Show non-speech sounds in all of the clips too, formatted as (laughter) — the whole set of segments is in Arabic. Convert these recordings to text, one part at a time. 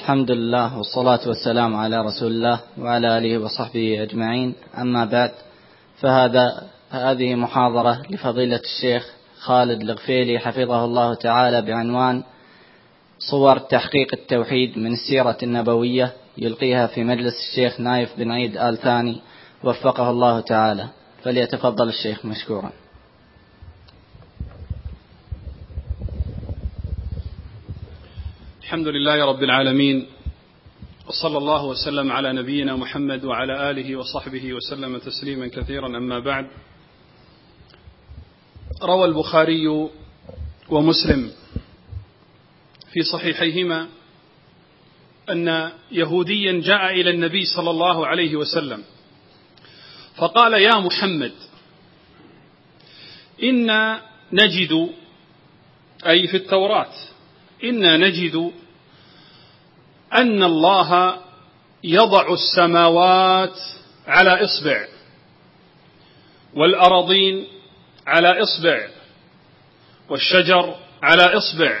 الحمد لله والصلاة والسلام على رسول الله وعلى آله وصحبه أجمعين. أما بعد فهذا هذه محاضرة لفضيلة الشيخ خالد الغفيلي حفظه الله تعالى بعنوان صور تحقيق التوحيد من السيرة النبوية يلقيها في مجلس الشيخ نايف بن عيد آل ثاني وفقه الله تعالى. فليتفضل الشيخ مشكورا. الحمد لله رب العالمين وصلى الله وسلم على نبينا محمد وعلى آله وصحبه وسلم تسليما كثيرا. أما بعد روى البخاري ومسلم في صحيحيهما أن يهوديا جاء إلى النبي صلى الله عليه وسلم فقال يا محمد إنا نجد أي في التوراة إنا نجد أن الله يضع السماوات على إصبع والأراضين على إصبع والشجر على إصبع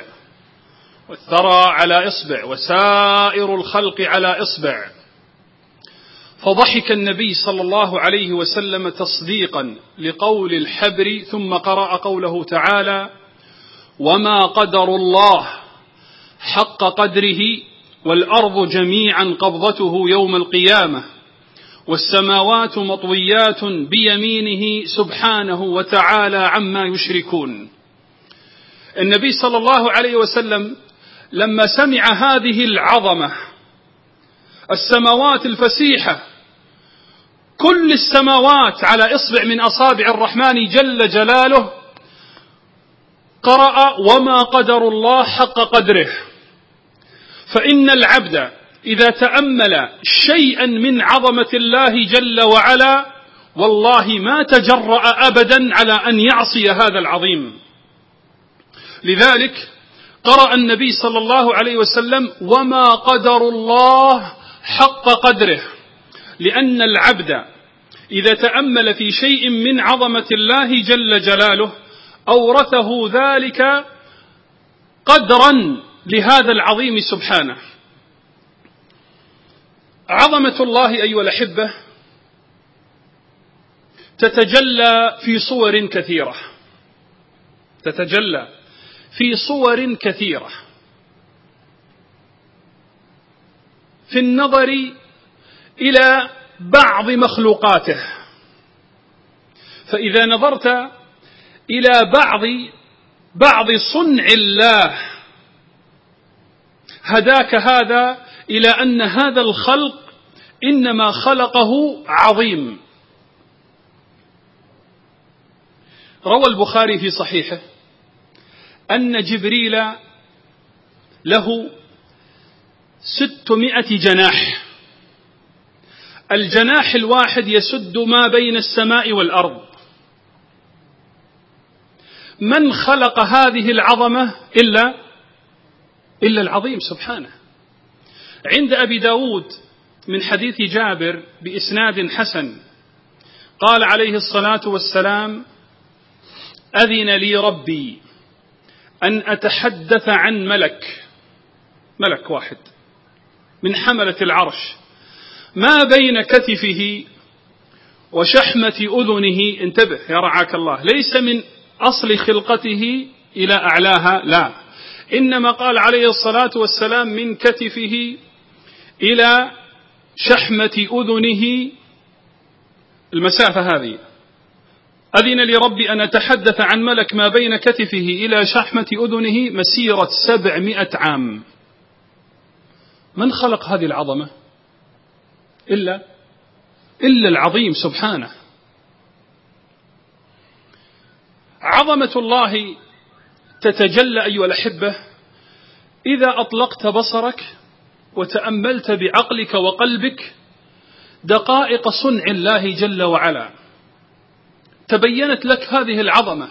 والثرى على إصبع وسائر الخلق على إصبع فضحك النبي صلى الله عليه وسلم تصديقا لقول الحبر ثم قرأ قوله تعالى وما قدر الله حق قدره والأرض جميعا قبضته يوم القيامة والسماوات مطويات بيمينه سبحانه وتعالى عما يشركون. النبي صلى الله عليه وسلم لما سمع هذه العظمة السماوات الفسيحة كل السماوات على إصبع من أصابع الرحمن جل جلاله قرأ وما قدر الله حق قدره. فإن العبد إذا تأمل شيئا من عظمة الله جل وعلا والله ما تجرأ أبدا على أن يعصي هذا العظيم. لذلك قرأ النبي صلى الله عليه وسلم وما قدر الله حق قدره. لأن العبد إذا تأمل في شيء من عظمة الله جل جلاله أورثه ذلك قدرا لهذا العظيم سبحانه. عظمة الله أيها الأحبة تتجلى في صور كثيرة. تتجلى في صور كثيرة. في النظر إلى بعض مخلوقاته. فإذا نظرت إلى بعض بعض صنع الله هداك هذا إلى أن هذا الخلق إنما خلقه عظيم. روى البخاري في صحيحه أن جبريل له ستمائة جناح. الجناح الواحد يسد ما بين السماء والأرض. من خلق هذه العظمة إلا إلا العظيم سبحانه. عند أبي داود من حديث جابر بإسناد حسن قال عليه الصلاة والسلام أذن لي ربي أن أتحدث عن ملك ملك واحد من حملة العرش. ما بين كتفه وشحمة أذنه انتبه يا رعاك الله ليس من أصل خلقته إلى أعلاها لا. إنما قال عليه الصلاة والسلام من كتفه إلى شحمة أذنه. المسافة هذه. أذن لي ربي أن أتحدث عن ملك ما بين كتفه إلى شحمة أذنه مسيرة سبعمائة عام. من خلق هذه العظمة؟ إلا إلا العظيم سبحانه. عظمة الله تتجلى أيها الأحبة إذا أطلقت بصرك وتأملت بعقلك وقلبك دقائق صنع الله جل وعلا. تبينت لك هذه العظمة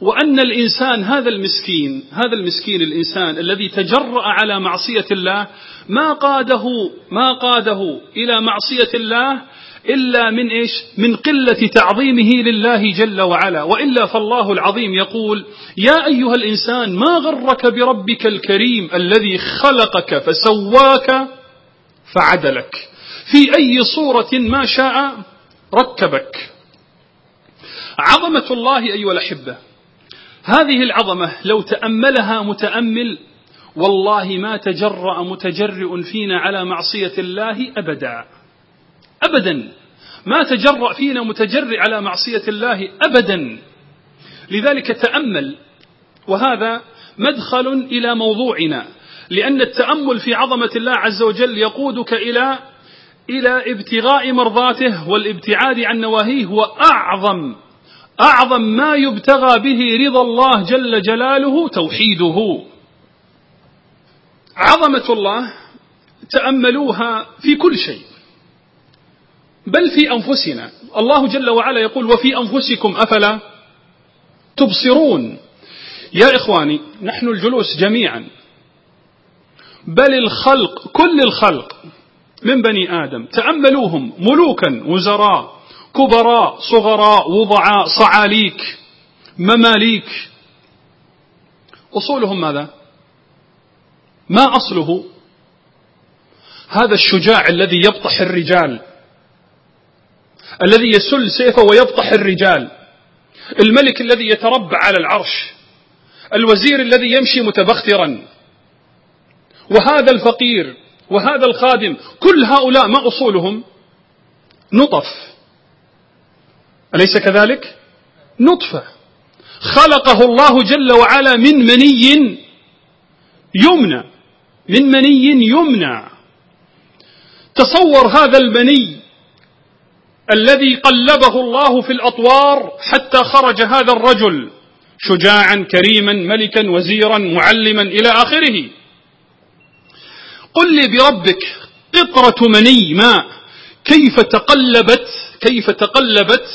وأن الإنسان هذا المسكين هذا المسكين الإنسان الذي تجرأ على معصية الله ما قاده ما قاده إلى معصية الله إلا من إيش؟ من قلة تعظيمه لله جل وعلا. وإلا فالله العظيم يقول يا أيها الإنسان ما غرك بربك الكريم الذي خلقك فسواك فعدلك؟ في أي صورة ما شاء ركبك؟ عظمة الله أيها الأحبة هذه العظمة لو تأملها متأمل والله ما تجرأ متجرئ فينا على معصية الله أبدا. أبدا. ما تجرأ فينا متجرئ على معصية الله أبدا. لذلك تأمل. وهذا مدخل إلى موضوعنا. لأن التأمل في عظمة الله عز وجل يقودك إلى إلى ابتغاء مرضاته والابتعاد عن نواهيه. وأعظم أعظم ما يبتغى به رضا الله جل جلاله توحيده. عظمة الله تأملوها في كل شيء. بل في أنفسنا. الله جل وعلا يقول وفي أنفسكم أفلا تبصرون. يا إخواني نحن الجلوس جميعا. بل الخلق كل الخلق من بني آدم تأملوهم ملوكا وزراء كبراء صغراء وضعاء صعاليك مماليك. أصولهم ماذا؟ ما أصله؟ هذا الشجاع الذي يبطح الرجال. الذي يسل سيفه ويبطح الرجال. الملك الذي يتربع على العرش. الوزير الذي يمشي متبخترا. وهذا الفقير وهذا الخادم كل هؤلاء ما أصولهم؟ نطف. أليس كذلك؟ نطفة. خلقه الله جل وعلا من مني يمنى. من مني يمنى. تصور هذا المني الذي قلبه الله في الأطوار حتى خرج هذا الرجل شجاعا كريما ملكا وزيرا معلما إلى آخره. قل لي بربك قطرة مني ماء. كيف تقلبت؟ كيف تقلبت؟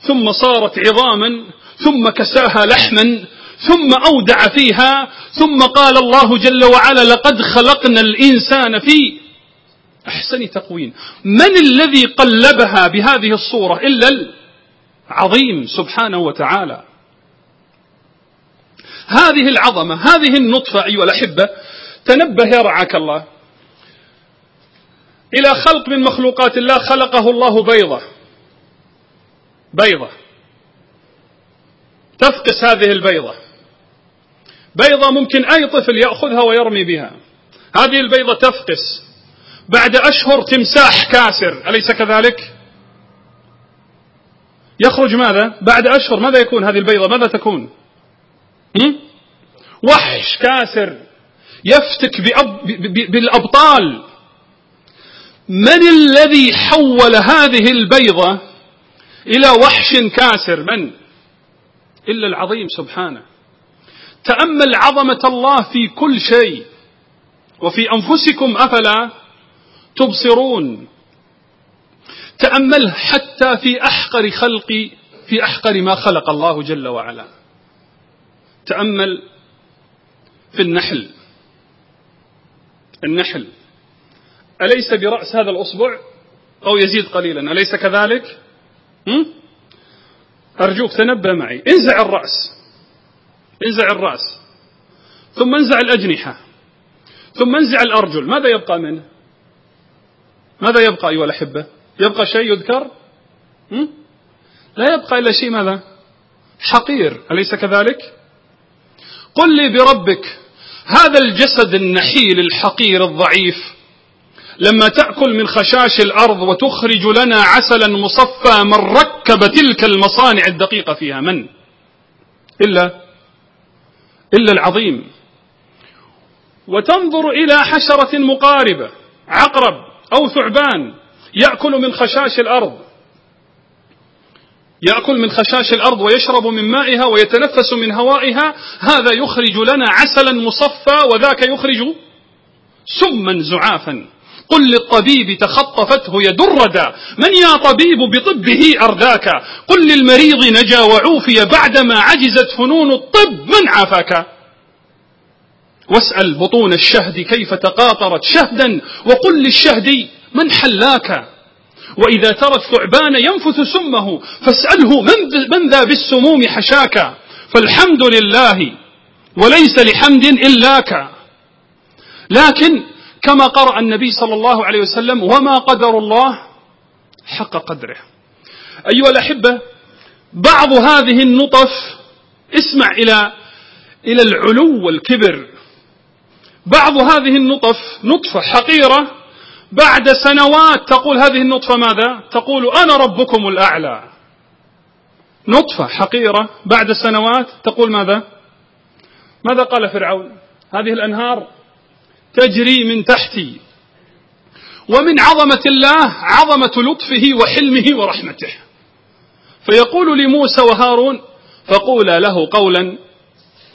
ثم صارت عظاما ثم كساها لحما ثم أودع فيها ثم قال الله جل وعلا لقد خلقنا الإنسان في أحسن تقويم من الذي قلبها بهذه الصورة؟ إلا العظيم سبحانه وتعالى. هذه العظمة هذه النطفة أيها الأحبة تنبه يرعاك الله إلى خلق من مخلوقات الله خلقه الله بيضة. بيضة. تفقس هذه البيضة. بيضة ممكن أي طفل يأخذها ويرمي بها. هذه البيضة تفقس. بعد أشهر تمساح كاسر أليس كذلك؟ يخرج ماذا؟ بعد أشهر ماذا يكون هذه البيضة؟ ماذا تكون؟ وحش كاسر يفتك بالأبطال. من الذي حول هذه البيضة إلى وحش كاسر؟ من؟ إلا العظيم سبحانه. تأمل عظمة الله في كل شيء. وفي أنفسكم أفلا تبصرون. تأمل حتى في أحقر خلق في أحقر ما خلق الله جل وعلا. تأمل في النحل. النحل. أليس برأس هذا الأصبع أو يزيد قليلا؟ أليس كذلك؟ هم؟ أرجوك تنبه معي. انزع الرأس. انزع الرأس. ثم انزع الأجنحة. ثم انزع الأرجل. ماذا يبقى منه؟ ماذا يبقى أيها الأحبة؟ يبقى شيء يذكر؟ هم؟ لا يبقى إلا شيء ماذا؟ حقير أليس كذلك؟ قل لي بربك هذا الجسد النحيل الحقير الضعيف لما تأكل من خشاش الأرض وتخرج لنا عسلا مصفى من ركب تلك المصانع الدقيقة فيها من؟ إلا إلا العظيم. وتنظر إلى حشرة مقاربة عقرب أو ثعبان يأكل من خشاش الأرض. يأكل من خشاش الأرض ويشرب من مائها ويتنفس من هوائها هذا يخرج لنا عسلا مصفى وذاك يخرج سما زعافا. قل للطبيب تخطفته يدردا من يا طبيب بطبه أرداك؟ قل للمريض نجا وعوفي بعدما عجزت فنون الطب من عافاك. واسأل بطون الشهد كيف تقاطرت شهدا وقل للشهد من حلاك. وإذا ترى الثعبان ينفث سمه فاسأله من, ذا بالسموم حشاك. فالحمد لله وليس لحمد إلاك. لكن كما قرأ النبي صلى الله عليه وسلم وما قدر الله حق قدره. أيها الأحبة بعض هذه النطف اسمع إلى إلى العلو والكبر. بعض هذه النطف نطفة حقيرة بعد سنوات تقول هذه النطفة ماذا؟ تقول أنا ربكم الأعلى نطفة حقيرة بعد سنوات تقول ماذا؟ ماذا قال فرعون؟ هذه الأنهار تجري من تحتي ومن عظمة الله عظمة لطفه وحلمه ورحمته فيقول لموسى وهارون فقولا له قولا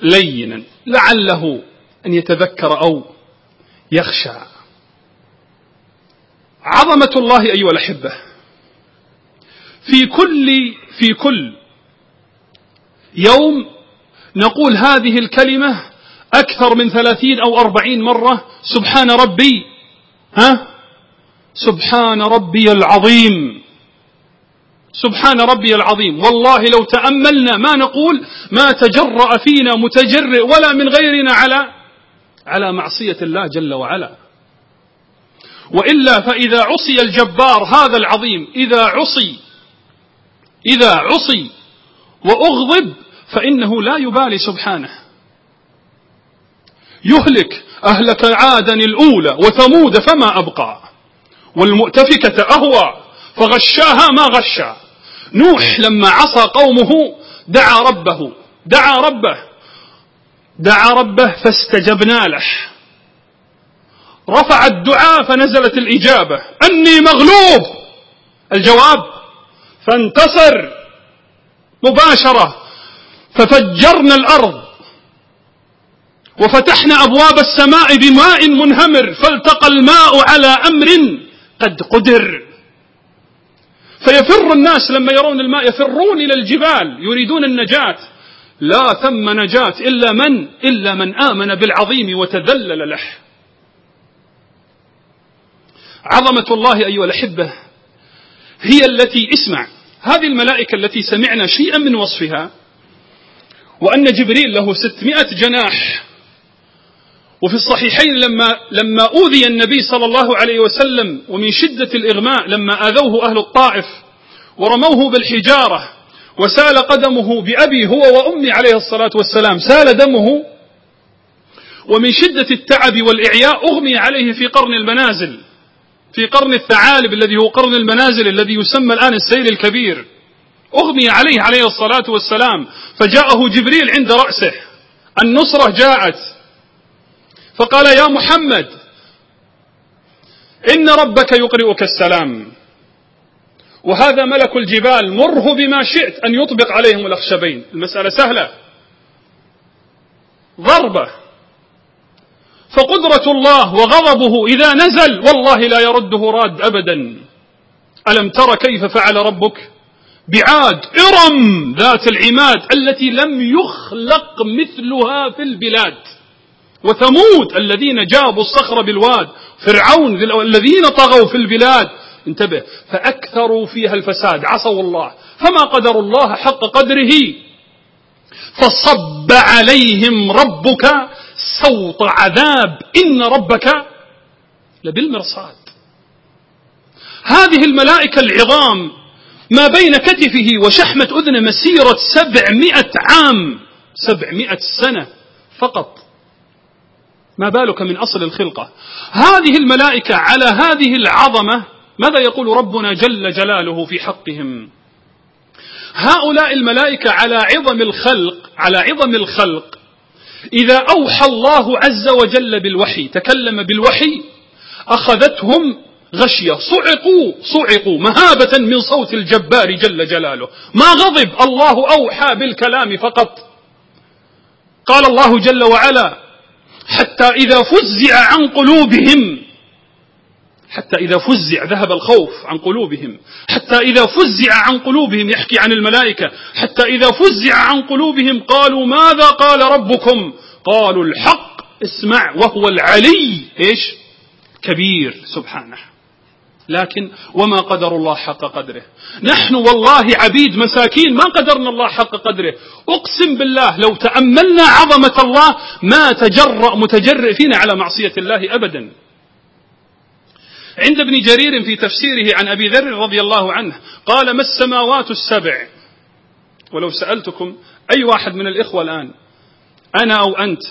لينا لعله أن يتذكر أو يخشى. عظمة الله أيها الأحبة في كل في كل يوم نقول هذه الكلمة أكثر من ثلاثين أو أربعين مرة سبحان ربي ها؟ سبحان ربي العظيم. سبحان ربي العظيم. والله لو تأملنا ما نقول ما تجرأ فينا متجرئ ولا من غيرنا على على معصية الله جل وعلا. وإلا فإذا عصي الجبار هذا العظيم إذا عصي إذا عصي وأغضب فإنه لا يبالي سبحانه. يهلك أهلك عادا الأولى وثمود فما أبقى والمؤتفكة أهوى فغشاها ما غشا نوح لما عصى قومه دعا ربه دعا ربه. دعا ربه فاستجبنا له. رفع الدعاء فنزلت الإجابة. أني مغلوب. الجواب فانتصر مباشرة. ففجرنا الأرض. وفتحنا أبواب السماء بماء منهمر. فالتقى الماء على أمر قد قدر. فيفر الناس لما يرون الماء. يفرون إلى الجبال. يريدون النجاة. لا ثم نجاة إلا من؟ إلا من آمن بالعظيم وتذلل له. عظمة الله أيها الأحبة هي التي اسمع. هذه الملائكة التي سمعنا شيئا من وصفها وأن جبريل له ستمائة جناح. وفي الصحيحين لما لما أوذي النبي صلى الله عليه وسلم ومن شدة الإغماء لما آذوه أهل الطائف ورموه بالحجارة وسال قدمه بأبي هو وأمي عليه الصلاة والسلام. سال دمه ومن شدة التعب والإعياء أغمي عليه في قرن المنازل في قرن الثعالب الذي هو قرن المنازل الذي يسمى الآن السيل الكبير. أغمي عليه عليه الصلاة والسلام. فجاءه جبريل عند رأسه. النصرة جاءت. فقال يا محمد إن ربك يقرئك السلام. وهذا ملك الجبال مره بما شئت أن يطبق عليهم الأخشبين. المسألة سهلة. ضربة. فقدرة الله وغضبه إذا نزل والله لا يرده راد أبدا. ألم تر كيف فعل ربك؟ بعاد إرم ذات العماد التي لم يخلق مثلها في البلاد. وثمود الذين جابوا الصخر بالواد فرعون الذين طغوا في البلاد انتبه. فأكثروا فيها الفساد عصوا الله. فما قدر الله حق قدره فصب عليهم ربك سوط عذاب. إن ربك لبالمرصاد. هذه الملائكة العظام ما بين كتفه وشحمة أذنه مسيرة سبعمائة عام سبعمائة سنة فقط. ما بالك من أصل الخلقة؟ هذه الملائكة على هذه العظمة ماذا يقول ربنا جل جلاله في حقهم؟ هؤلاء الملائكة على عظم الخلق على عظم الخلق إذا أوحى الله عز وجل بالوحي تكلم بالوحي أخذتهم غشية. صعقوا صعقوا مهابة من صوت الجبار جل جلاله. ما غضب الله أوحى بالكلام فقط. قال الله جل وعلا حتى إذا فزع عن قلوبهم حتى إذا فزع ذهب الخوف عن قلوبهم. حتى إذا فزع عن قلوبهم يحكي عن الملائكة. حتى إذا فزع عن قلوبهم قالوا ماذا قال ربكم؟ قالوا الحق اسمع وهو العلي. إيش؟ كبير سبحانه. لكن وما قدر الله حق قدره. نحن والله عبيد مساكين ما قدرنا الله حق قدره. أقسم بالله لو تأملنا عظمة الله ما تجرأ متجرئ فينا على معصية الله أبدا. عند ابن جرير في تفسيره عن أبي ذر رضي الله عنه قال ما السماوات السبع؟ ولو سألتكم أي واحد من الإخوة الآن أنا أو أنت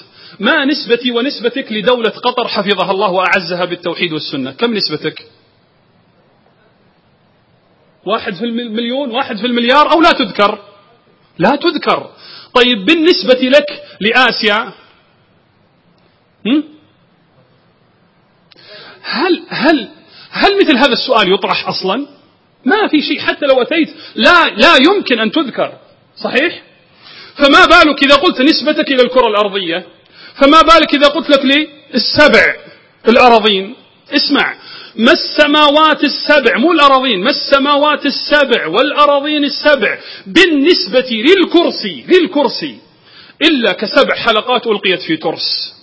ما نسبتي ونسبتك لدولة قطر حفظها الله وأعزها بالتوحيد والسنة؟ كم نسبتك؟ واحد في المليون واحد في المليار أو لا تذكر؟ لا تذكر. طيب بالنسبة لك لآسيا؟ هل هل هل مثل هذا السؤال يطرح أصلا؟ ما في شيء حتى لو أتيت لا لا يمكن أن تذكر صحيح؟ فما بالك إذا قلت نسبتك إلى الكرة الأرضية؟ فما بالك إذا قلت لك لي السبع الأراضين؟ اسمع ما السماوات السبع؟ مو الأراضين ما السماوات السبع والأراضين السبع بالنسبة للكرسي للكرسي إلا كسبع حلقات ألقيت في ترس.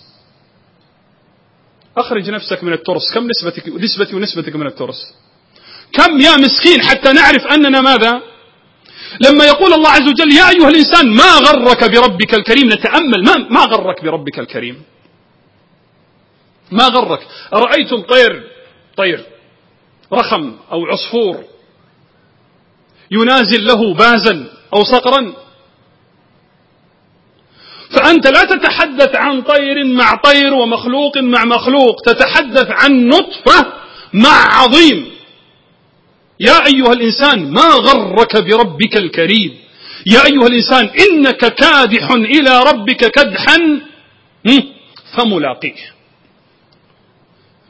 أخرج نفسك من الترس. كم نسبتك نسبتي ونسبتك من الترس؟ كم يا مسكين حتى نعرف أننا ماذا؟ لما يقول الله عز وجل يا أيها الإنسان ما غرك بربك الكريم؟ نتأمل ما, ما غرك بربك الكريم؟ ما غرك؟ أرأيتم طير طير رخم أو عصفور ينازل له بازا أو صقرا؟ فأنت لا تتحدث عن طير مع طير ومخلوق مع مخلوق. تتحدث عن نطفة مع عظيم. يا أيها الإنسان ما غرك بربك الكريم؟ يا أيها الإنسان إنك كادح إلى ربك كدحا فملاقيه.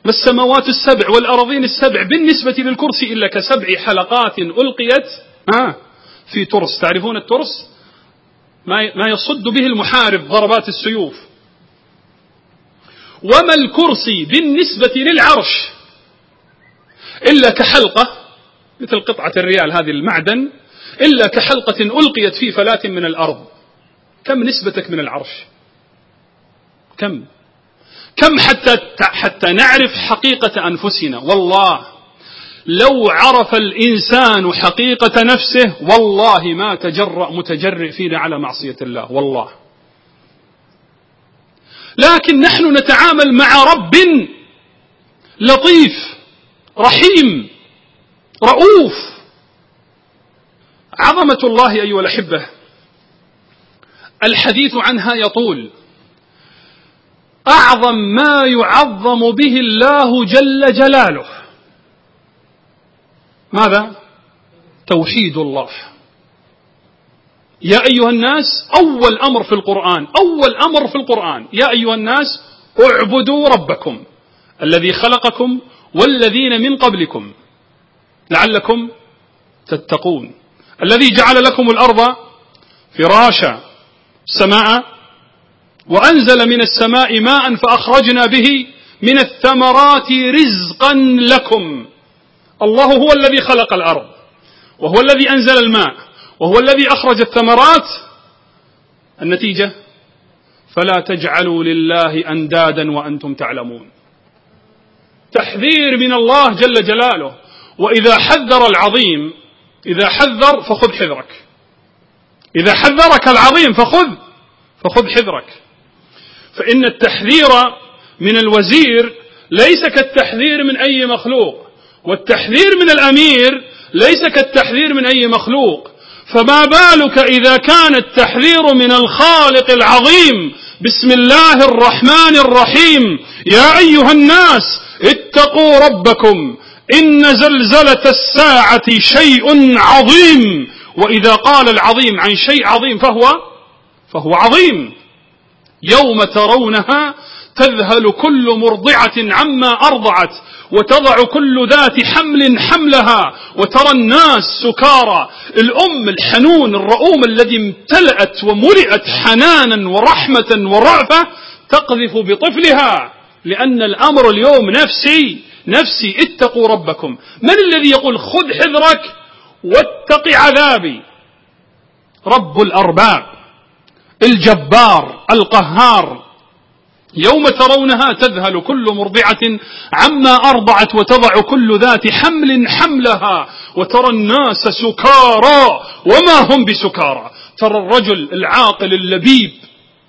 ما السماوات السبع والأراضين السبع؟ بالنسبة للكرسي إلا كسبع حلقات ألقيت في ترس. تعرفون الترس؟ ما يصد به المحارب ضربات السيوف. وما الكرسي بالنسبة للعرش إلا كحلقة مثل قطعة الريال هذه المعدن إلا كحلقة ألقيت في فلاة من الأرض. كم نسبتك من العرش؟ كم؟ كم حتى حتى نعرف حقيقة أنفسنا؟ والله لو عرف الإنسان حقيقة نفسه والله ما تجرأ متجرئ فينا على معصية الله والله. لكن نحن نتعامل مع رب لطيف رحيم رؤوف. عظمة الله أيها الأحبة الحديث عنها يطول. أعظم ما يعظم به الله جل جلاله. ماذا؟ توحيد الله. يا أيها الناس أول أمر في القرآن أول أمر في القرآن. يا أيها الناس اعبدوا ربكم الذي خلقكم والذين من قبلكم لعلكم تتقون. الذي جعل لكم الأرض فراشا السماء وأنزل من السماء ماء فأخرجنا به من الثمرات رزقا لكم. الله هو الذي خلق الأرض وهو الذي أنزل الماء وهو الذي أخرج الثمرات. النتيجة؟ فلا تجعلوا لله أندادا وأنتم تعلمون. تحذير من الله جل جلاله. وإذا حذر العظيم إذا حذر فخذ حذرك. إذا حذرك العظيم فخذ فخذ حذرك. فإن التحذير من الوزير ليس كالتحذير من أي مخلوق. والتحذير من الأمير ليس كالتحذير من أي مخلوق. فما بالك إذا كان التحذير من الخالق العظيم؟ بسم الله الرحمن الرحيم. يا أيها الناس اتقوا ربكم. إن زلزلة الساعة شيء عظيم. وإذا قال العظيم عن شيء عظيم فهو فهو عظيم. يوم ترونها تذهل كل مرضعة عما أرضعت وتضع كل ذات حمل حملها وترى الناس سكارى. الأم الحنون الرؤوم الذي امتلأت وملئت حنانا ورحمة ورأفة تقذف بطفلها لأن الأمر اليوم نفسي نفسي اتقوا ربكم. من الذي يقول خذ حذرك واتق عذابي؟ رب الأرباب. الجبار القهار. يوم ترونها تذهل كل مرضعة عما أرضعت وتضع كل ذات حمل حملها. وترى الناس سكارى وما هم بسكارى. ترى الرجل العاقل اللبيب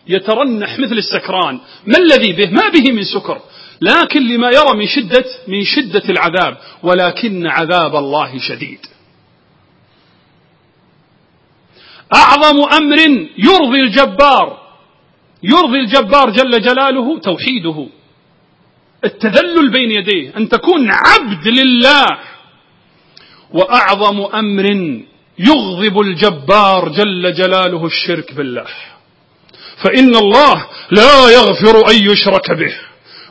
يترنح مثل السكران. ما الذي به؟ ما به من سكر. لكن لما يرى من شدة من شدة العذاب. ولكن عذاب الله شديد. أعظم أمر يرضي الجبار يرضي الجبار جل جلاله توحيده. التذلل بين يديه أن تكون عبد لله. وأعظم أمر يغضب الجبار جل جلاله الشرك بالله. فإن الله لا يغفر أن يشرك به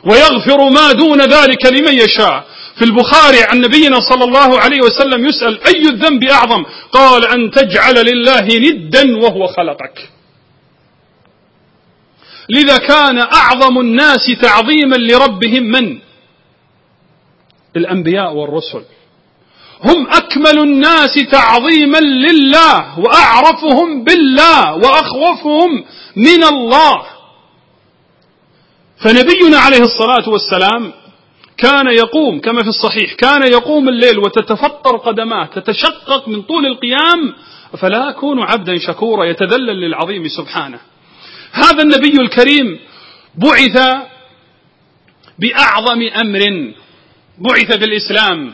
ويغفر ما دون ذلك لمن يشاء. في البخاري عن نبينا صلى الله عليه وسلم يسأل أي الذنب أعظم؟ قال أن تجعل لله ندا وهو خلقك. لذا كان أعظم الناس تعظيما لربهم من؟ الأنبياء والرسل. هم أكمل الناس تعظيما لله وأعرفهم بالله وأخوفهم من الله. فنبينا عليه الصلاة والسلام كان يقوم كما في الصحيح كان يقوم الليل وتتفطر قدماه تتشقق من طول القيام فلا أكون عبدا شكورا يتذلل للعظيم سبحانه. هذا النبي الكريم بعث بأعظم أمر بعث بالإسلام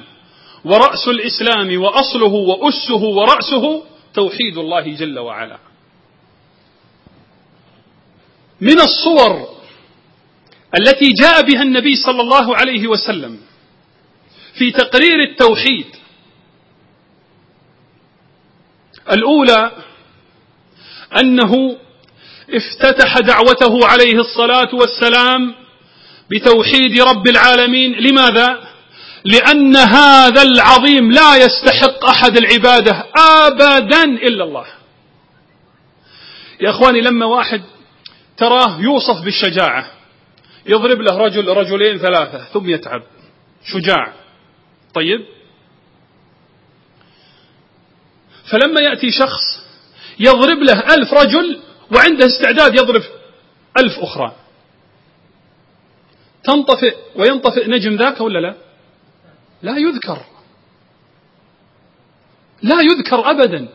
ورأس الإسلام وأصله وأسه ورأسه توحيد الله جل وعلا. من الصور التي جاء بها النبي صلى الله عليه وسلم في تقرير التوحيد. الأولى أنه افتتح دعوته عليه الصلاة والسلام بتوحيد رب العالمين. لماذا؟ لأن هذا العظيم لا يستحق أحد العبادة أبدا إلا الله. يا أخواني لما واحد تراه يوصف بالشجاعة يضرب له رجل رجلين ثلاثة ثم يتعب. شجاع. طيب؟ فلما يأتي شخص يضرب له ألف رجل وعنده استعداد يضرب ألف أخرى. تنطفئ وينطفئ نجم ذاك ولا لا؟ لا يذكر. لا يذكر أبدا.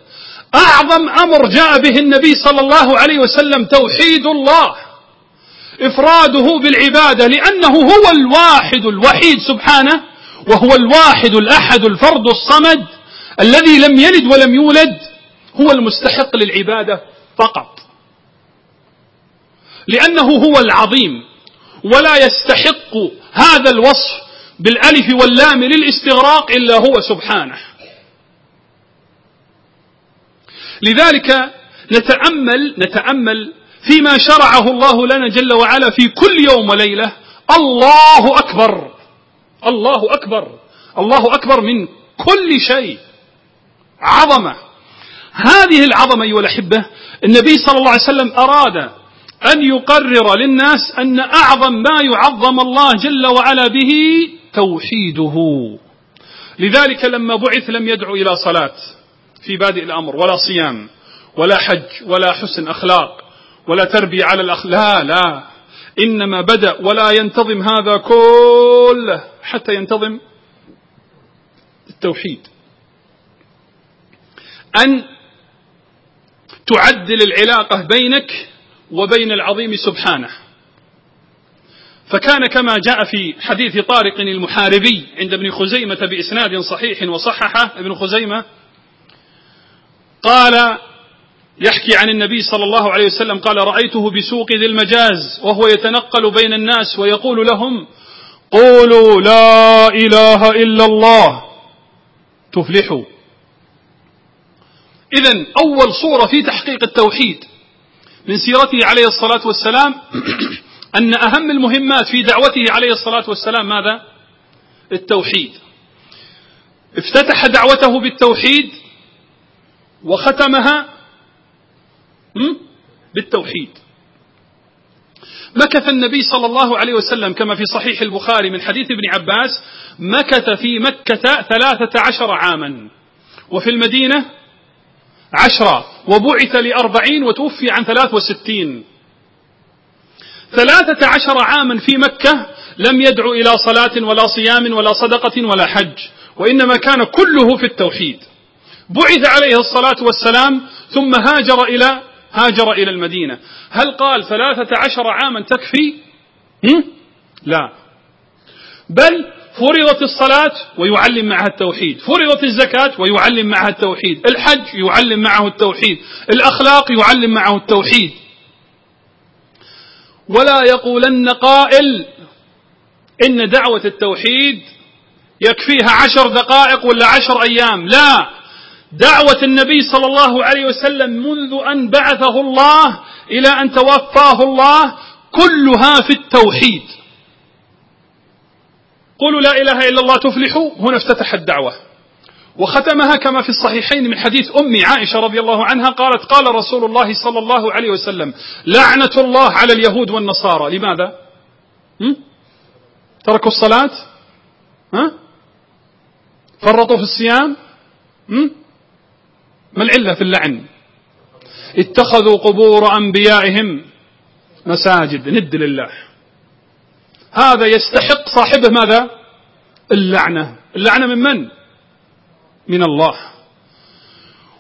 أعظم أمر جاء به النبي صلى الله عليه وسلم توحيد الله. إفراده بالعبادة لأنه هو الواحد الوحيد سبحانه وهو الواحد الأحد الفرد الصمد الذي لم يلد ولم يولد هو المستحق للعبادة فقط. لأنه هو العظيم ولا يستحق هذا الوصف بالألف واللام للاستغراق إلا هو سبحانه. لذلك نتأمل نتأمل فيما شرعه الله لنا جل وعلا في كل يوم وليلة. الله أكبر. الله أكبر. الله أكبر من كل شيء. عظمة. هذه العظمة أيها الأحبة النبي صلى الله عليه وسلم أراد أن يقرر للناس أن أعظم ما يعظم الله جل وعلا به توحيده. لذلك لما بعث لم يدعو إلى صلاة في بادئ الأمر ولا صيام ولا حج ولا حسن أخلاق. ولا تربية على الأخلاق لا لا. إنما بدأ ولا ينتظم هذا كله حتى ينتظم التوحيد. أن تعدل العلاقة بينك وبين العظيم سبحانه. فكان كما جاء في حديث طارق المحاربي عند ابن خزيمة بإسناد صحيح وصححه. ابن خزيمة قال يحكي عن النبي صلى الله عليه وسلم قال رأيته بسوق ذي المجاز وهو يتنقل بين الناس ويقول لهم قولوا لا إله إلا الله. تفلحوا. إذا أول صورة في تحقيق التوحيد من سيرته عليه الصلاة والسلام (clears throat) أن أهم المهمات في دعوته عليه الصلاة والسلام ماذا؟ التوحيد. افتتح دعوته بالتوحيد وختمها بالتوحيد. مكث النبي صلى الله عليه وسلم كما في صحيح البخاري من حديث ابن عباس مكث في مكة ثلاثة عشر عاما وفي المدينة عشرة وبعث لأربعين وتوفي عن ثلاث وستين. ثلاثة عشر عاما في مكة لم يدعو إلى صلاة ولا صيام ولا صدقة ولا حج وإنما كان كله في التوحيد. بعث عليه الصلاة والسلام ثم هاجر إلى هاجر إلى المدينة. هل قال ثلاثة عشر عاما تكفي؟ لا. بل فرضت الصلاة ويعلم معها التوحيد. فرضت الزكاة ويعلم معها التوحيد. الحج يعلم معه التوحيد. الأخلاق يعلم معه التوحيد. ولا يقولن قائل إن دعوة التوحيد يكفيها عشر دقائق ولا عشر أيام. لا. دعوة النبي صلى الله عليه وسلم منذ أن بعثه الله إلى أن توفاه الله كلها في التوحيد. قولوا لا إله إلا الله تفلحوا. هنا افتتح الدعوة. وختمها كما في الصحيحين من حديث أم عائشة رضي الله عنها قالت قال رسول الله صلى الله عليه وسلم لعنة الله على اليهود والنصارى. لماذا؟ هم؟ تركوا الصلاة؟ ها؟ فرطوا في الصيام؟ هم؟ ما العلة في اللعن؟ اتخذوا قبور أنبيائهم مساجد ند لله. هذا يستحق صاحبه ماذا؟ اللعنة. اللعنة من من؟ من الله.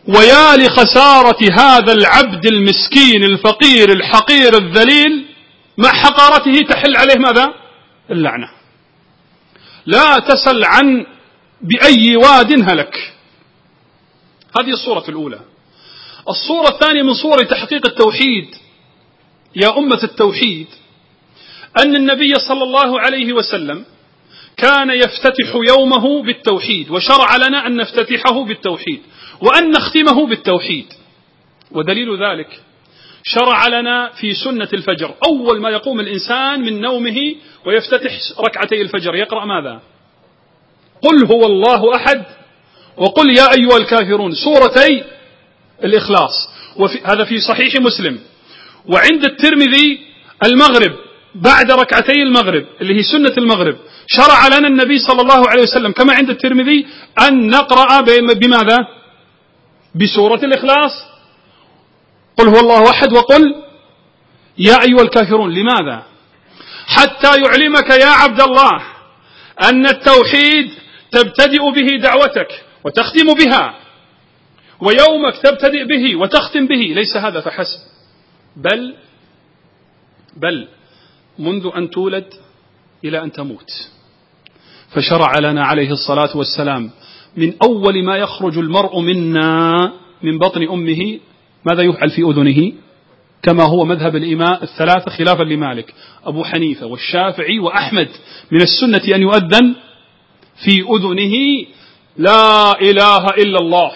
ويا لخسارة هذا العبد المسكين الفقير الحقير الذليل مع حقارته تحل عليه ماذا؟ اللعنة. لا تسل عن بأي واد هلك. هذه الصورة الأولى. الصورة الثانية من صور تحقيق التوحيد. يا أمة التوحيد أن النبي صلى الله عليه وسلم كان يفتتح يومه بالتوحيد وشرع لنا أن نفتتحه بالتوحيد وأن نختمه بالتوحيد. ودليل ذلك شرع لنا في سنة الفجر. أول ما يقوم الإنسان من نومه ويفتتح ركعتي الفجر. يقرأ ماذا؟ قل هو الله أحد وقل يا أيها الكافرون سورتي الإخلاص. وفي هذا في صحيح مسلم. وعند الترمذي المغرب بعد ركعتي المغرب اللي هي سنة المغرب شرع لنا النبي صلى الله عليه وسلم كما عند الترمذي أن نقرأ بماذا؟ بسورة الإخلاص. قل هو الله أحد وقل يا أيها الكافرون. لماذا؟ حتى يعلمك يا عبد الله أن التوحيد تبتدئ به دعوتك. وتختم بها. ويومك تبتدئ به وتختم به. ليس هذا فحسب. بل بل منذ أن تولد إلى أن تموت. فشرع لنا عليه الصلاة والسلام من أول ما يخرج المرء منا من بطن أمه ماذا يفعل في أذنه؟ كما هو مذهب الإماء الثلاثة خلافا لمالك. أبو حنيفة والشافعي وأحمد من السنة أن يؤذن في أذنه لا إله إلا الله.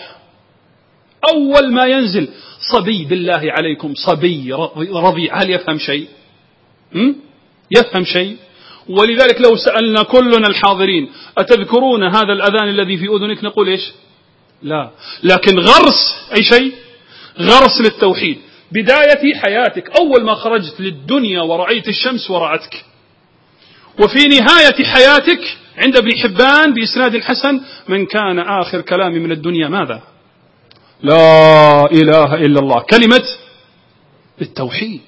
أول ما ينزل صبي بالله عليكم صبي رضيع هل يفهم شيء؟ يفهم شيء؟ ولذلك لو سألنا كلنا الحاضرين أتذكرون هذا الأذان الذي في أذنك؟ نقول إيش؟ لا. لكن غرس أي شيء؟ غرس للتوحيد. بداية حياتك أول ما خرجت للدنيا ورأيت الشمس ورأتك. وفي نهاية حياتك عند ابن حبان بإسناد حسن من كان آخر كلام من الدنيا ماذا؟ لا إله إلا الله. كلمة التوحيد.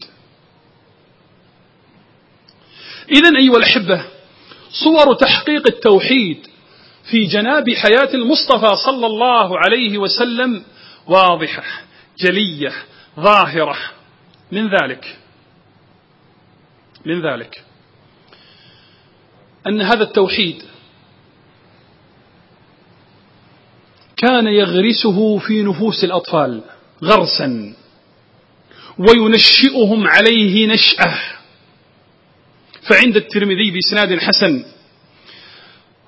إذا أيها الأحبة صور تحقيق التوحيد في جناب حياة المصطفى صلى الله عليه وسلم واضحة جلية ظاهرة. من ذلك؟ من ذلك. أن هذا التوحيد كان يغرسه في نفوس الأطفال غرسا وينشئهم عليه نشأة. فعند الترمذي بإسناد حسن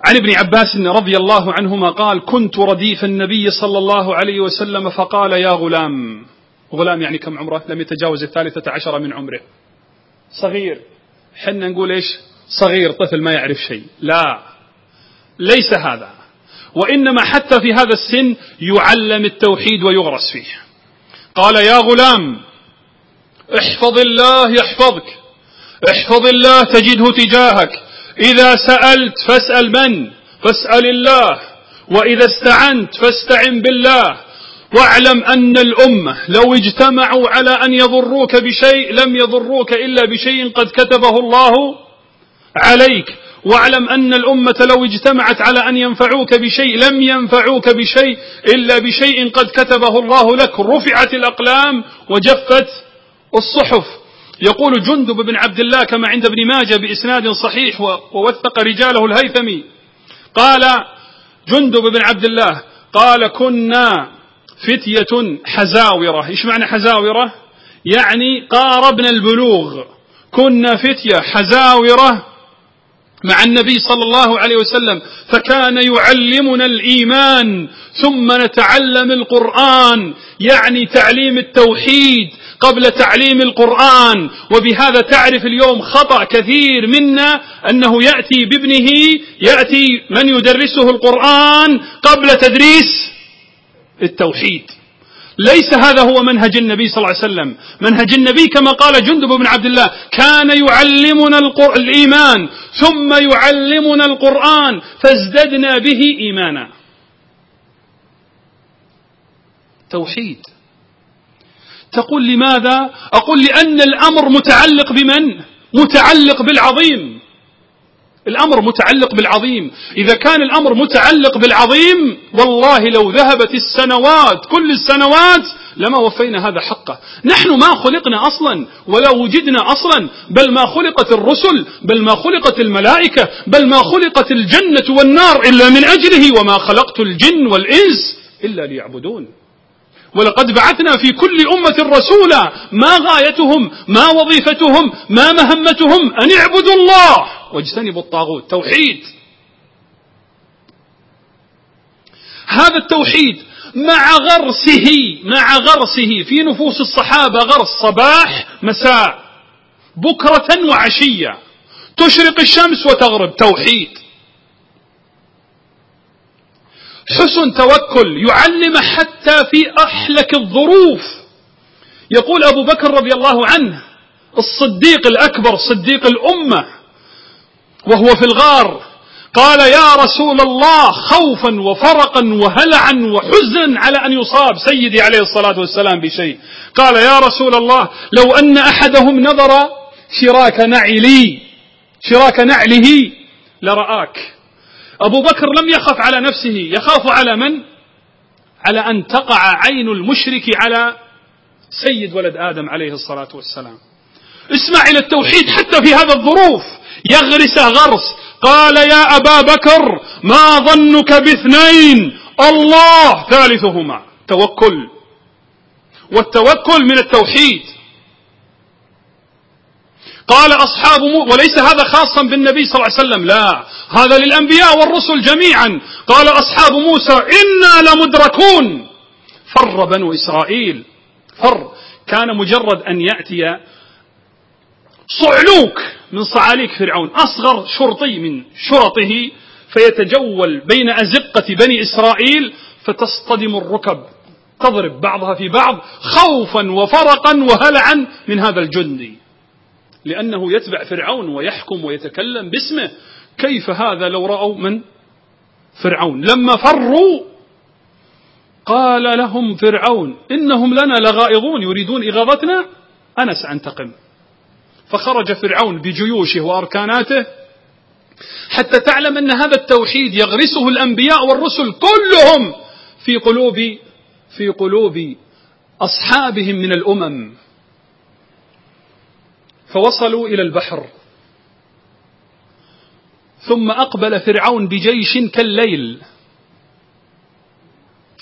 عن ابن عباس رضي الله عنهما قال كنت رديف النبي صلى الله عليه وسلم فقال يا غلام. غلام يعني كم عمره؟ لم يتجاوز الثالثة عشر من عمره. صغير. حنا نقول إيش؟ صغير طفل ما يعرف شيء. لا. ليس هذا. وإنما حتى في هذا السن يعلم التوحيد ويغرس فيه. قال يا غلام احفظ الله يحفظك. احفظ الله تجده تجاهك. إذا سألت فاسأل من؟ فاسأل الله. وإذا استعنت فاستعن بالله. واعلم أن الأمة لو اجتمعوا على أن يضروك بشيء لم يضروك إلا بشيء قد كتبه الله. عليك. واعلم أن الأمة لو اجتمعت على أن ينفعوك بشيء لم ينفعوك بشيء إلا بشيء قد كتبه الله لك. رفعت الأقلام وجفت الصحف. يقول جندب بن عبد الله كما عند ابن ماجه بإسناد صحيح ووثق رجاله الهيثمي. قال جندب بن عبد الله قال كنا فتية حزاورة. إيش معنى حزاورة؟ يعني قاربنا البلوغ. كنا فتية حزاورة مع النبي صلى الله عليه وسلم فكان يعلمنا الإيمان ثم نتعلم القرآن يعني تعليم التوحيد قبل تعليم القرآن. وبهذا تعرف اليوم خطأ كثير منا أنه يأتي بابنه يأتي من يدرسه القرآن قبل تدريس التوحيد. ليس هذا هو منهج النبي صلى الله عليه وسلم. منهج النبي كما قال جندب بن عبد الله كان يعلمنا الإيمان ثم يعلمنا القرآن فازددنا به إيمانا. توحيد. تقول لماذا؟ أقول لأن الأمر متعلق بمن؟ متعلق بالعظيم. الأمر متعلق بالعظيم. إذا كان الأمر متعلق بالعظيم والله لو ذهبت السنوات كل السنوات لما وفينا هذا حقه. نحن ما خلقنا أصلا ولا وجدنا أصلا بل ما خلقت الرسل بل ما خلقت الملائكة بل ما خلقت الجنة والنار إلا من أجله وما خلقت الجن والإنس إلا ليعبدون. ولقد بعثنا في كل أمة رسولا ما غايتهم ما وظيفتهم ما مهمتهم أن اعبدوا الله. واجتنبوا الطاغوت. توحيد. هذا التوحيد مع غرسه مع غرسه في نفوس الصحابة غرس صباح مساء بكرة وعشية. تشرق الشمس وتغرب. توحيد. حسن توكل يعلم حتى في أحلك الظروف. يقول أبو بكر رضي الله عنه الصديق الأكبر صديق الأمة وهو في الغار. قال يا رسول الله خوفا وفرقا وهلعا وحزنا على أن يصاب سيدي عليه الصلاة والسلام بشيء. قال يا رسول الله لو أن أحدهم نظر شراك نعلي شراك نعله لرآك. أبو بكر لم يخف على نفسه يخاف على من؟ على أن تقع عين المشرك على سيد ولد آدم عليه الصلاة والسلام. اسمع إلى التوحيد حتى في هذا الظروف. يغرس غرس. قال يا أبا بكر ما ظنك باثنين؟ الله ثالثهما. توكل. والتوكل من التوحيد. قال أصحاب وليس هذا خاصا بالنبي صلى الله عليه وسلم. لا. هذا للأنبياء والرسل جميعا. قال أصحاب موسى إنا لمدركون. فر بنو إسرائيل. فر. كان مجرد أن يأتي صعلوك من صعاليك فرعون. أصغر شرطي من شرطه فيتجول بين أزقة بني إسرائيل فتصطدم الركب. تضرب بعضها في بعض خوفا وفرقا وهلعا من هذا الجندي لأنه يتبع فرعون ويحكم ويتكلم باسمه. كيف هذا لو رأوا من؟ فرعون. لما فروا قال لهم فرعون إنهم لنا لغائظون يريدون إغاظتنا. أنا سأنتقم فخرج فرعون بجيوشه وأركاناته حتى تعلم أن هذا التوحيد يغرسه الأنبياء والرسل كلهم في قلوب في قلوب أصحابهم من الأمم. فوصلوا إلى البحر. ثم أقبل فرعون بجيش كالليل.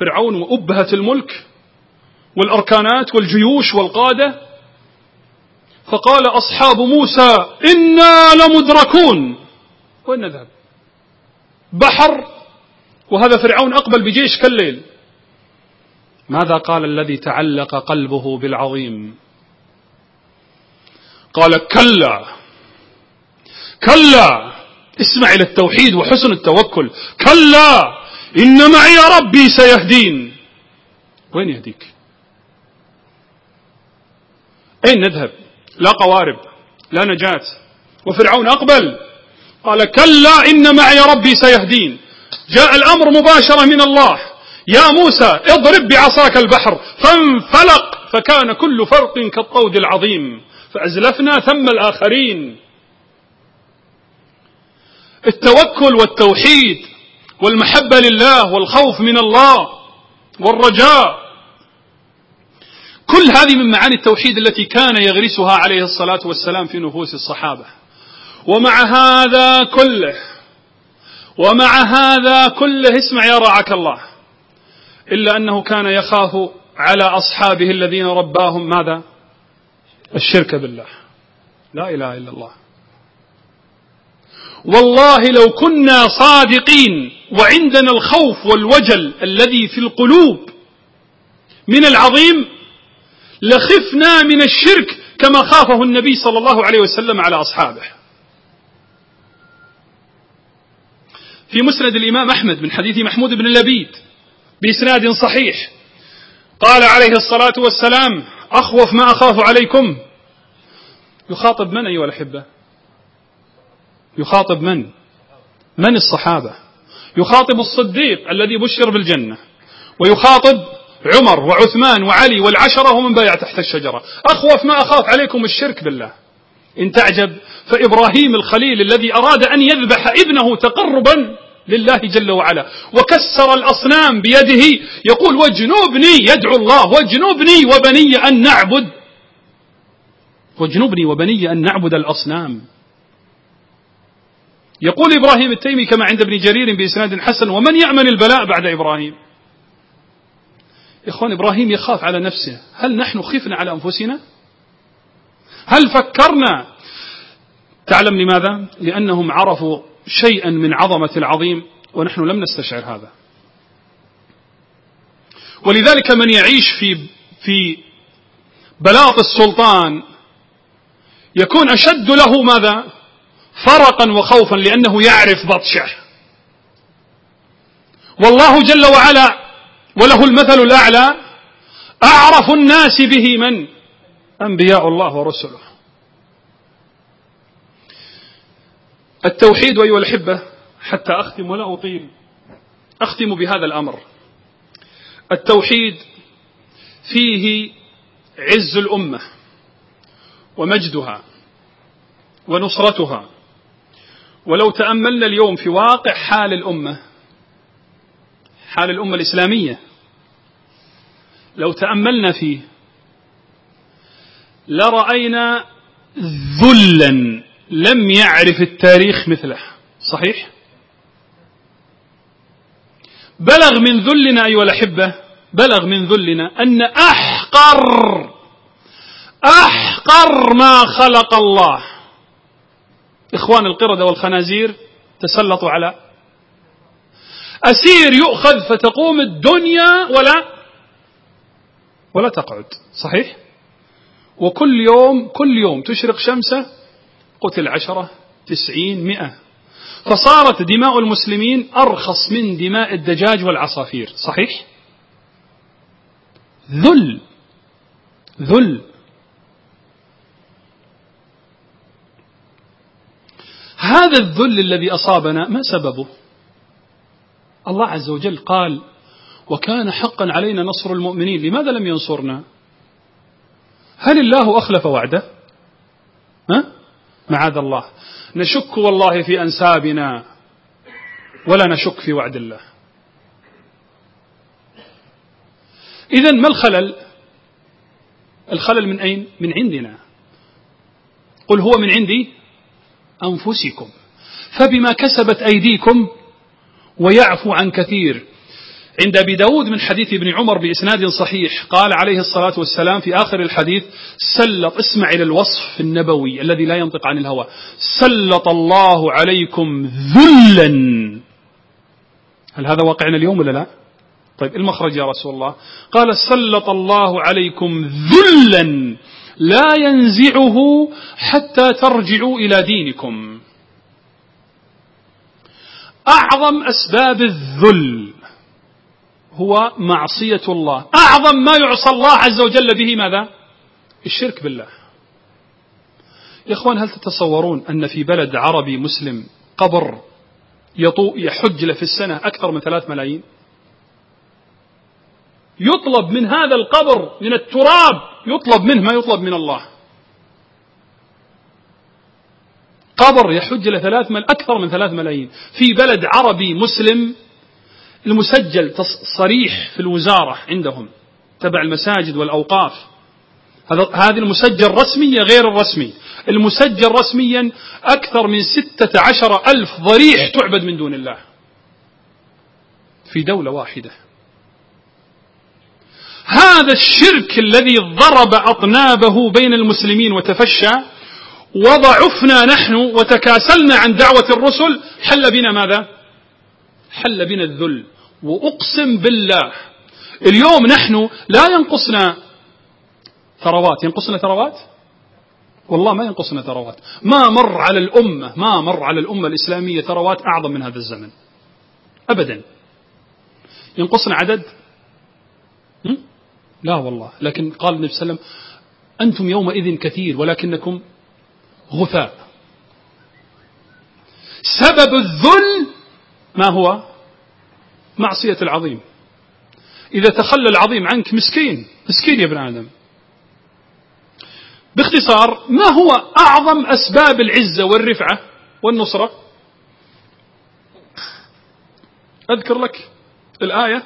فرعون وأبهة الملك والأركانات والجيوش والقادة فقال أصحاب موسى إنا لمدركون. وين نذهب؟ بحر. وهذا فرعون أقبل بجيش كالليل. ماذا قال الذي تعلق قلبه بالعظيم؟ قال كلا كلا اسمع إلى التوحيد وحسن التوكل. كلا إن معي ربي سيهدين. وين يهديك؟ أين نذهب؟ لا قوارب لا نجاة. وفرعون أقبل قال كلا إن معي ربي سيهدين. جاء الأمر مباشرة من الله يا موسى اضرب بعصاك البحر فانفلق فكان كل فرق كالطود العظيم فأزلفنا ثم الآخرين. التوكل والتوحيد والمحبة لله والخوف من الله والرجاء كل هذه من معاني التوحيد التي كان يغرسها عليه الصلاة والسلام في نفوس الصحابة. ومع هذا كله ومع هذا كله اسمع يا رعاك الله إلا أنه كان يخاف على أصحابه الذين رباهم ماذا؟ الشرك بالله. لا إله إلا الله. والله لو كنا صادقين وعندنا الخوف والوجل الذي في القلوب من العظيم لخفنا من الشرك كما خافه النبي صلى الله عليه وسلم على أصحابه. في مسند الإمام أحمد من حديث محمود بن اللبيد بإسناد صحيح قال عليه الصلاة والسلام أخوف ما أخاف عليكم. يخاطب من أيها الأحبة؟ يخاطب من؟ من الصحابة؟ يخاطب الصديق الذي بشر بالجنة ويخاطب عمر وعثمان وعلي والعشرة ومن بايع تحت الشجرة. أخوف ما أخاف عليكم الشرك بالله. إن تعجب فإبراهيم الخليل الذي أراد أن يذبح ابنه تقربا لله جل وعلا وكسر الأصنام بيده يقول واجنبني يدعو الله واجنبني وبني أن نعبد. واجنبني وبني أن نعبد الأصنام. يقول إبراهيم التيمي كما عند ابن جرير بإسناد حسن ومن يعمل البلاء بعد إبراهيم؟ إخوان إبراهيم يخاف على نفسه. هل نحن خفنا على أنفسنا؟ هل فكرنا؟ تعلم لماذا؟ لأنهم عرفوا شيئا من عظمة العظيم ونحن لم نستشعر هذا. ولذلك من يعيش في في بلاط السلطان يكون أشد له ماذا؟ فرقا وخوفا لأنه يعرف بطشه. والله جل وعلا وله المثل الأعلى. أعرف الناس به من؟ أنبياء الله ورسله. التوحيد أيها الأحبة حتى أختم ولا أطيل. أختم بهذا الأمر. التوحيد فيه عز الأمة ومجدها ونصرتها. ولو تأملنا اليوم في واقع حال الأمة حال الأمة الإسلامية. لو تأملنا فيه لرأينا ذلا لم يعرف التاريخ مثله. صحيح؟ بلغ من ذلنا أيها الأحبة بلغ من ذلنا أن أحقر أحقر ما خلق الله. إخوان القردة والخنازير تسلطوا على أسير يؤخذ فتقوم الدنيا ولا ولا تقعد. صحيح؟ وكل يوم كل يوم تشرق شمسه قتل عشرة تسعين مئة. فصارت دماء المسلمين أرخص من دماء الدجاج والعصافير. صحيح؟ ذل ذل. هذا الذل الذي أصابنا ما سببه؟ الله عز وجل قال وكان حقا علينا نصر المؤمنين. لماذا لم ينصرنا؟ هل الله أخلف وعده؟ ها؟ معاذ الله. نشك والله في أنسابنا ولا نشك في وعد الله. إذا ما الخلل؟ الخلل من أين؟ من عندنا. قل هو من عندي أنفسكم. فبما كسبت أيديكم ويعفو عن كثير. عند أبي داود من حديث ابن عمر بإسناد صحيح قال عليه الصلاة والسلام في آخر الحديث سلط اسمع إلى الوصف النبوي الذي لا ينطق عن الهوى. سلط الله عليكم ذلا. هل هذا واقعنا اليوم ولا لا؟ طيب المخرج يا رسول الله؟ قال سلط الله عليكم ذلا لا ينزعه حتى ترجعوا إلى دينكم. أعظم أسباب الذل هو معصية الله. أعظم ما يعصى الله عز وجل به ماذا؟ الشرك بالله. يا إخوان هل تتصورون أن في بلد عربي مسلم قبر يحج له في السنة أكثر من ثلاث ملايين؟ يطلب من هذا القبر من التراب يطلب منه ما يطلب من الله. قبر يحج إلى ثلاث مل أكثر من ثلاث ملايين. في بلد عربي مسلم المسجل صريح في الوزارة عندهم تبع المساجد والأوقاف. هذه المسجل رسمية غير الرسمي. المسجل رسميا أكثر من ستة عشر ألف ضريح تعبد من دون الله. في دولة واحدة. هذا الشرك الذي ضرب أطنابه بين المسلمين وتفشى وضعفنا نحن وتكاسلنا عن دعوة الرسل حل بنا ماذا؟ حل بنا الذل. وأقسم بالله اليوم نحن لا ينقصنا ثروات. ينقصنا ثروات؟ والله ما ينقصنا ثروات. ما مر على الأمة ما مر على الأمة الإسلامية ثروات أعظم من هذا الزمن. أبدا. ينقصنا عدد؟ لا والله. لكن قال النبي صلى الله عليه وسلم أنتم يومئذ كثير ولكنكم غثاء. سبب الذل ما هو؟ معصية العظيم. إذا تخلى العظيم عنك مسكين مسكين يا ابن آدم. باختصار ما هو أعظم أسباب العزة والرفعة والنصرة؟ أذكر لك الآية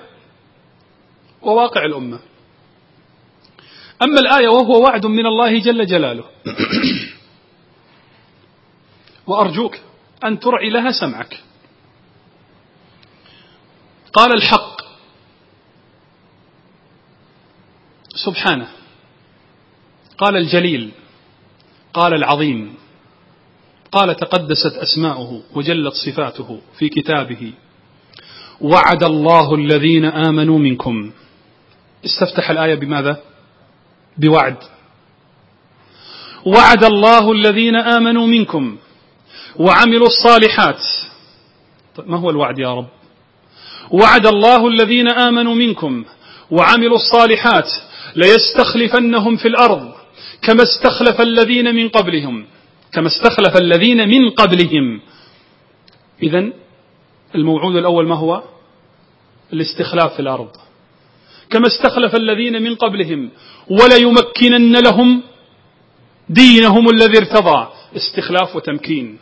وواقع الأمة. أما الآية وهو وعد من الله جل جلاله. (clears throat) وأرجوك أن ترعي لها سمعك. قال الحق. سبحانه. قال الجليل. قال العظيم. قال تقدست أسماؤه وجلت صفاته في كتابه. وعد الله الذين آمنوا منكم. استفتح الآية بماذا؟ بوعد. وعد الله الذين آمنوا منكم. وعملوا الصالحات. طيب ما هو الوعد يا رب؟ وعد الله الذين آمنوا منكم وعملوا الصالحات ليستخلفنهم في الأرض كما استخلف الذين من قبلهم كما استخلف الذين من قبلهم. اذا الموعود الأول ما هو؟ الاستخلاف في الأرض. كما استخلف الذين من قبلهم وليمكنن لهم دينهم الذي ارتضى استخلاف وتمكين.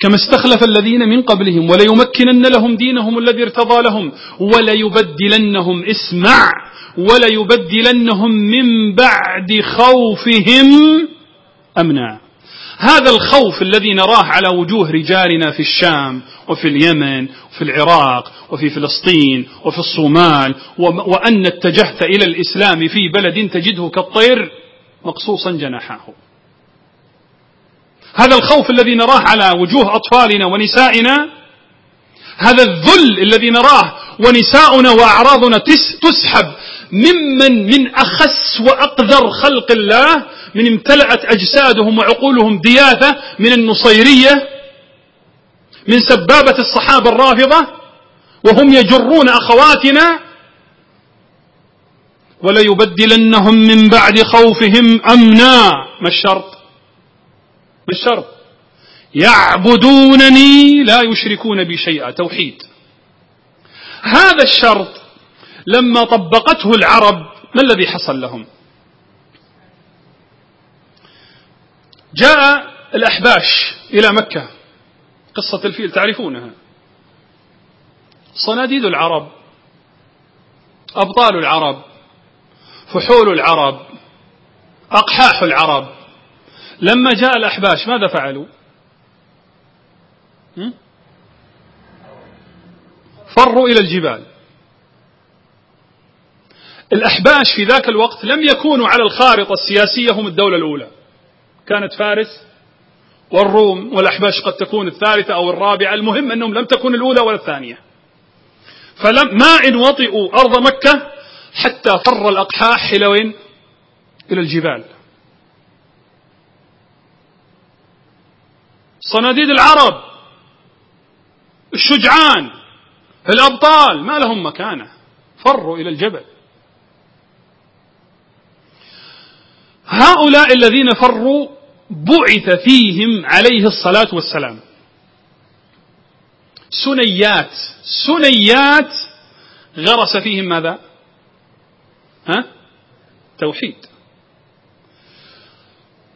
كما استخلف الذين من قبلهم وليمكنن لهم دينهم الذي ارتضى لهم وليبدلنهم اسمع وليبدلنهم من بعد خوفهم امنا هذا الخوف الذي نراه على وجوه رجالنا في الشام وفي اليمن وفي العراق وفي فلسطين وفي الصومال وأن اتجهت إلى الإسلام في بلد تجده كالطير مقصوصا جناحه هذا الخوف الذي نراه على وجوه أطفالنا ونسائنا هذا الذل الذي نراه ونساؤنا وأعراضنا تسحب ممن من أخس وأقذر خلق الله من امتلأت أجسادهم وعقولهم دياثة من النصيرية من سبابة الصحابة الرافضة وهم يجرون أخواتنا وليبدلنهم من بعد خوفهم أمنا. ما الشرط؟ بالشرط. يعبدونني لا يشركون بي شيئا. توحيد. هذا الشرط لما طبقته العرب ما الذي حصل لهم؟ جاء الأحباش إلى مكة. قصة الفيل تعرفونها. صناديد العرب أبطال العرب فحول العرب أقحاح العرب. لما جاء الأحباش ماذا فعلوا؟ فروا إلى الجبال. الأحباش في ذاك الوقت لم يكونوا على الخارطة السياسية هم الدولة الأولى. كانت فارس والروم والأحباش قد تكون الثالثة أو الرابعة المهم أنهم لم تكن الأولى ولا الثانية. فلم ما إن وطئوا أرض مكة حتى فر الأقحاح إلى وين إلى الجبال. صناديد العرب الشجعان الأبطال ما لهم مكانة. فروا إلى الجبل. هؤلاء الذين فروا بعث فيهم عليه الصلاة والسلام. سنيات سنيات غرس فيهم ماذا؟ ها؟ توحيد.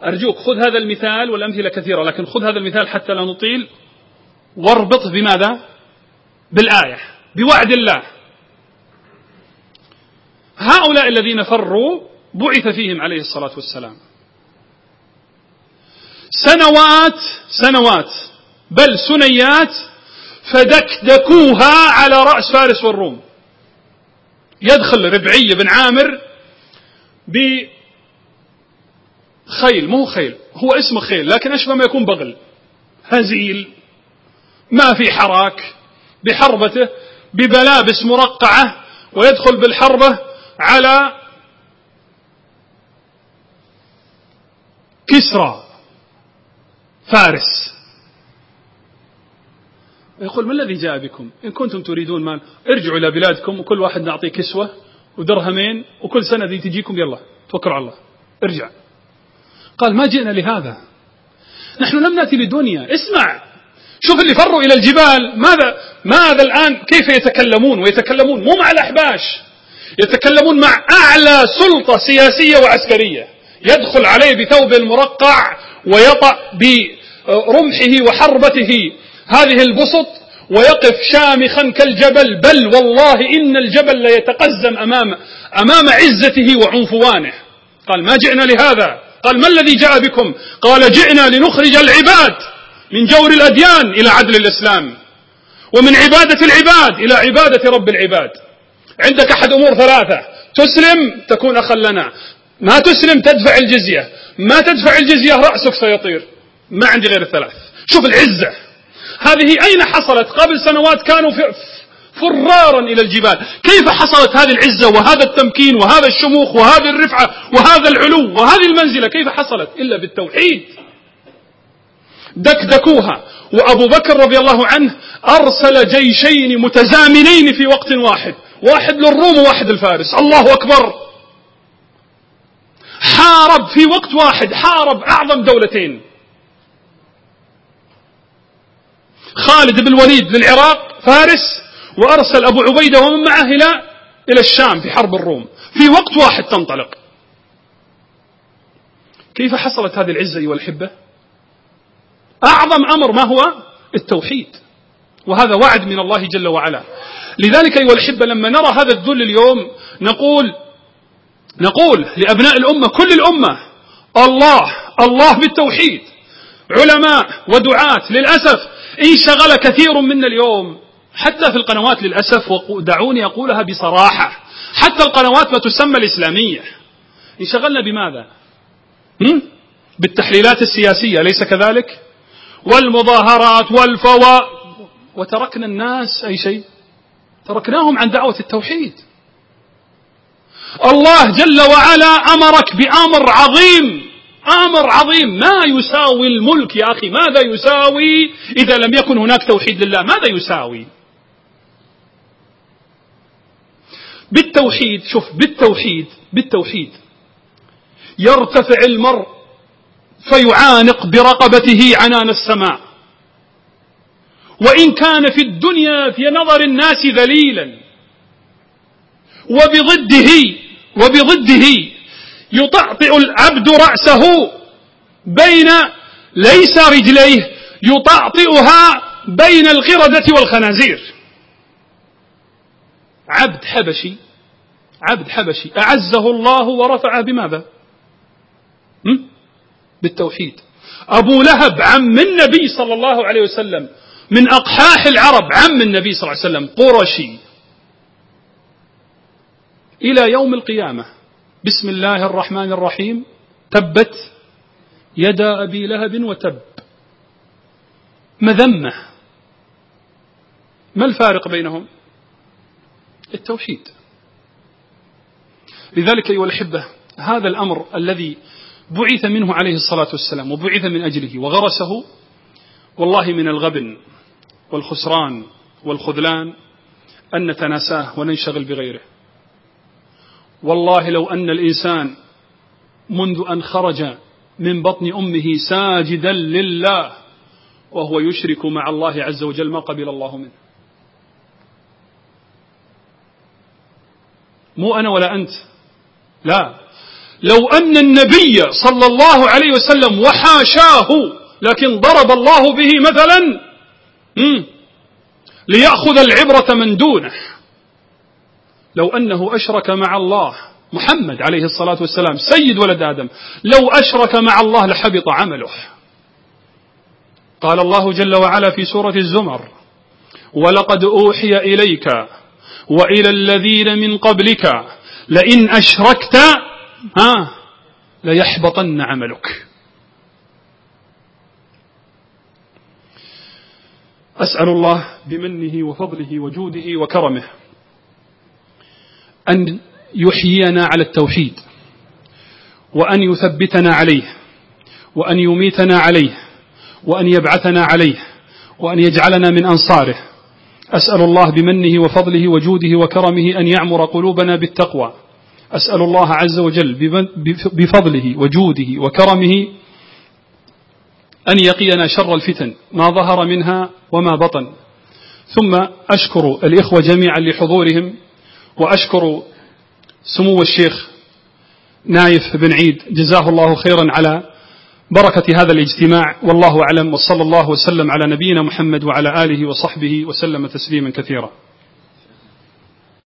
أرجوك خذ هذا المثال والأمثلة كثيرة لكن خذ هذا المثال حتى لا نطيل. واربطه بماذا؟ بالآية بوعد الله. هؤلاء الذين فروا بعث فيهم عليه الصلاة والسلام. سنوات سنوات بل سنيات فدكدكوها على رأس فارس والروم. يدخل ربعي بن عامر بخيل مو خيل هو اسمه خيل لكن أشبه ما يكون بغل؟ هزيل ما في حراك بحربته بملابس مرقعة ويدخل بالحربة على كسرى فارس. يقول ما الذي جاء بكم؟ إن كنتم تريدون مال ارجعوا إلى بلادكم وكل واحد نعطيه كسوة ودرهمين وكل سنة ذي تجيكم يلا توكلوا على الله ارجع. قال ما جئنا لهذا. نحن لم نأتي لدنيا. اسمع. شوف اللي فروا إلى الجبال. ماذا ماذا الآن كيف يتكلمون؟ ويتكلمون مو مع الأحباش. يتكلمون مع أعلى سلطة سياسية وعسكرية. يدخل عليه بثوب المرقع ويطأ برمحه وحربته هذه البسط ويقف شامخا كالجبل. بل والله إن الجبل ليتقزم أمام أمام عزته وعنفوانه. قال ما جئنا لهذا. قال ما الذي جاء بكم? قال جئنا لنخرج العباد من جور الأديان إلى عدل الإسلام ومن عبادة العباد إلى عبادة رب العباد. عندك أحد أمور ثلاثة. تسلم تكون أخا لنا. ما تسلم تدفع الجزية. ما تدفع الجزية رأسك سيطير. ما عندي غير الثلاث. شوف العزة. هذه أين حصلت؟ قبل سنوات كانوا في فرارا إلى الجبال. كيف حصلت هذه العزة وهذا التمكين وهذا الشموخ وهذه الرفعة وهذا العلو وهذه المنزلة؟ كيف حصلت؟ إلا بالتوحيد. دكدكوها. وأبو بكر رضي الله عنه أرسل جيشين متزامنين في وقت واحد. واحد للروم وواحد للفارس. الله أكبر. حارب في وقت واحد. حارب أعظم دولتين. خالد بن الوليد للعراق فارس. وأرسل أبو عبيدة ومن معه إلى إلى الشام في حرب الروم. في وقت واحد تنطلق. كيف حصلت هذه العزة أيها الحبة أعظم أمر ما هو؟ التوحيد. وهذا وعد من الله جل وعلا. لذلك أيها الحبة لما نرى هذا الذل اليوم نقول نقول لأبناء الأمة كل الأمة الله الله بالتوحيد. علماء ودعاة للأسف انشغل كثير منا اليوم. حتى في القنوات للأسف ودعوني أقولها بصراحة. حتى القنوات ما تسمى الإسلامية. انشغلنا بماذا؟ بالتحليلات السياسية أليس كذلك؟ والمظاهرات والفوا وتركنا الناس أي شيء؟ تركناهم عن دعوة التوحيد. الله جل وعلا أمرك بأمر عظيم أمر عظيم. ما يساوي الملك يا أخي؟ ماذا يساوي؟ إذا لم يكن هناك توحيد لله ماذا يساوي؟ بالتوحيد شوف بالتوحيد بالتوحيد. يرتفع المرء فيعانق برقبته عنان السماء. وإن كان في الدنيا في نظر الناس ذليلا. وبضده وبضده يطعطئ العبد رأسه بين ليس رجليه يطعطئها بين القردة والخنازير. عبد حبشي عبد حبشي. أعزه الله ورفعه بماذا؟ بالتوحيد. أبو لهب عم النبي صلى الله عليه وسلم. من أقحاح العرب عم النبي صلى الله عليه وسلم. قرشي. إلى يوم القيامة. بسم الله الرحمن الرحيم. تبت يدا أبي لهب وتب. مذمة. ما الفارق بينهم؟ التوحيد. لذلك أيها الأحبة هذا الأمر الذي بعث منه عليه الصلاة والسلام وبعث من أجله وغرسه والله من الغبن والخسران والخذلان أن نتناساه وننشغل بغيره. والله لو أن الإنسان منذ أن خرج من بطن أمه ساجدا لله وهو يشرك مع الله عز وجل ما قبل الله منه. مو أنا ولا أنت. لا. لو أن النبي صلى الله عليه وسلم وحاشاه لكن ضرب الله به مثلا ليأخذ العبرة من دونه. لو أنه أشرك مع الله محمد عليه الصلاة والسلام سيد ولد آدم لو أشرك مع الله لحبط عمله. قال الله جل وعلا في سورة الزمر ولقد أوحي إليك وإلى الذين من قبلك لئن أشركت ها ليحبطن عملك. أسأل الله بمنه وفضله وجوده وكرمه أن يحيينا على التوحيد وأن يثبتنا عليه وأن يميتنا عليه وأن يبعثنا عليه وأن يجعلنا من أنصاره. أسأل الله بمنه وفضله وجوده وكرمه أن يعمر قلوبنا بالتقوى. أسأل الله عز وجل بفضله وجوده وكرمه أن يقينا شر الفتن ما ظهر منها وما بطن. ثم أشكر الإخوة جميعا لحضورهم وأشكر سمو الشيخ نايف بن عيد جزاه الله خيرا على بركة هذا الاجتماع والله أعلم وصلى الله وسلم على نبينا محمد وعلى آله وصحبه وسلم تسليما كثيرا.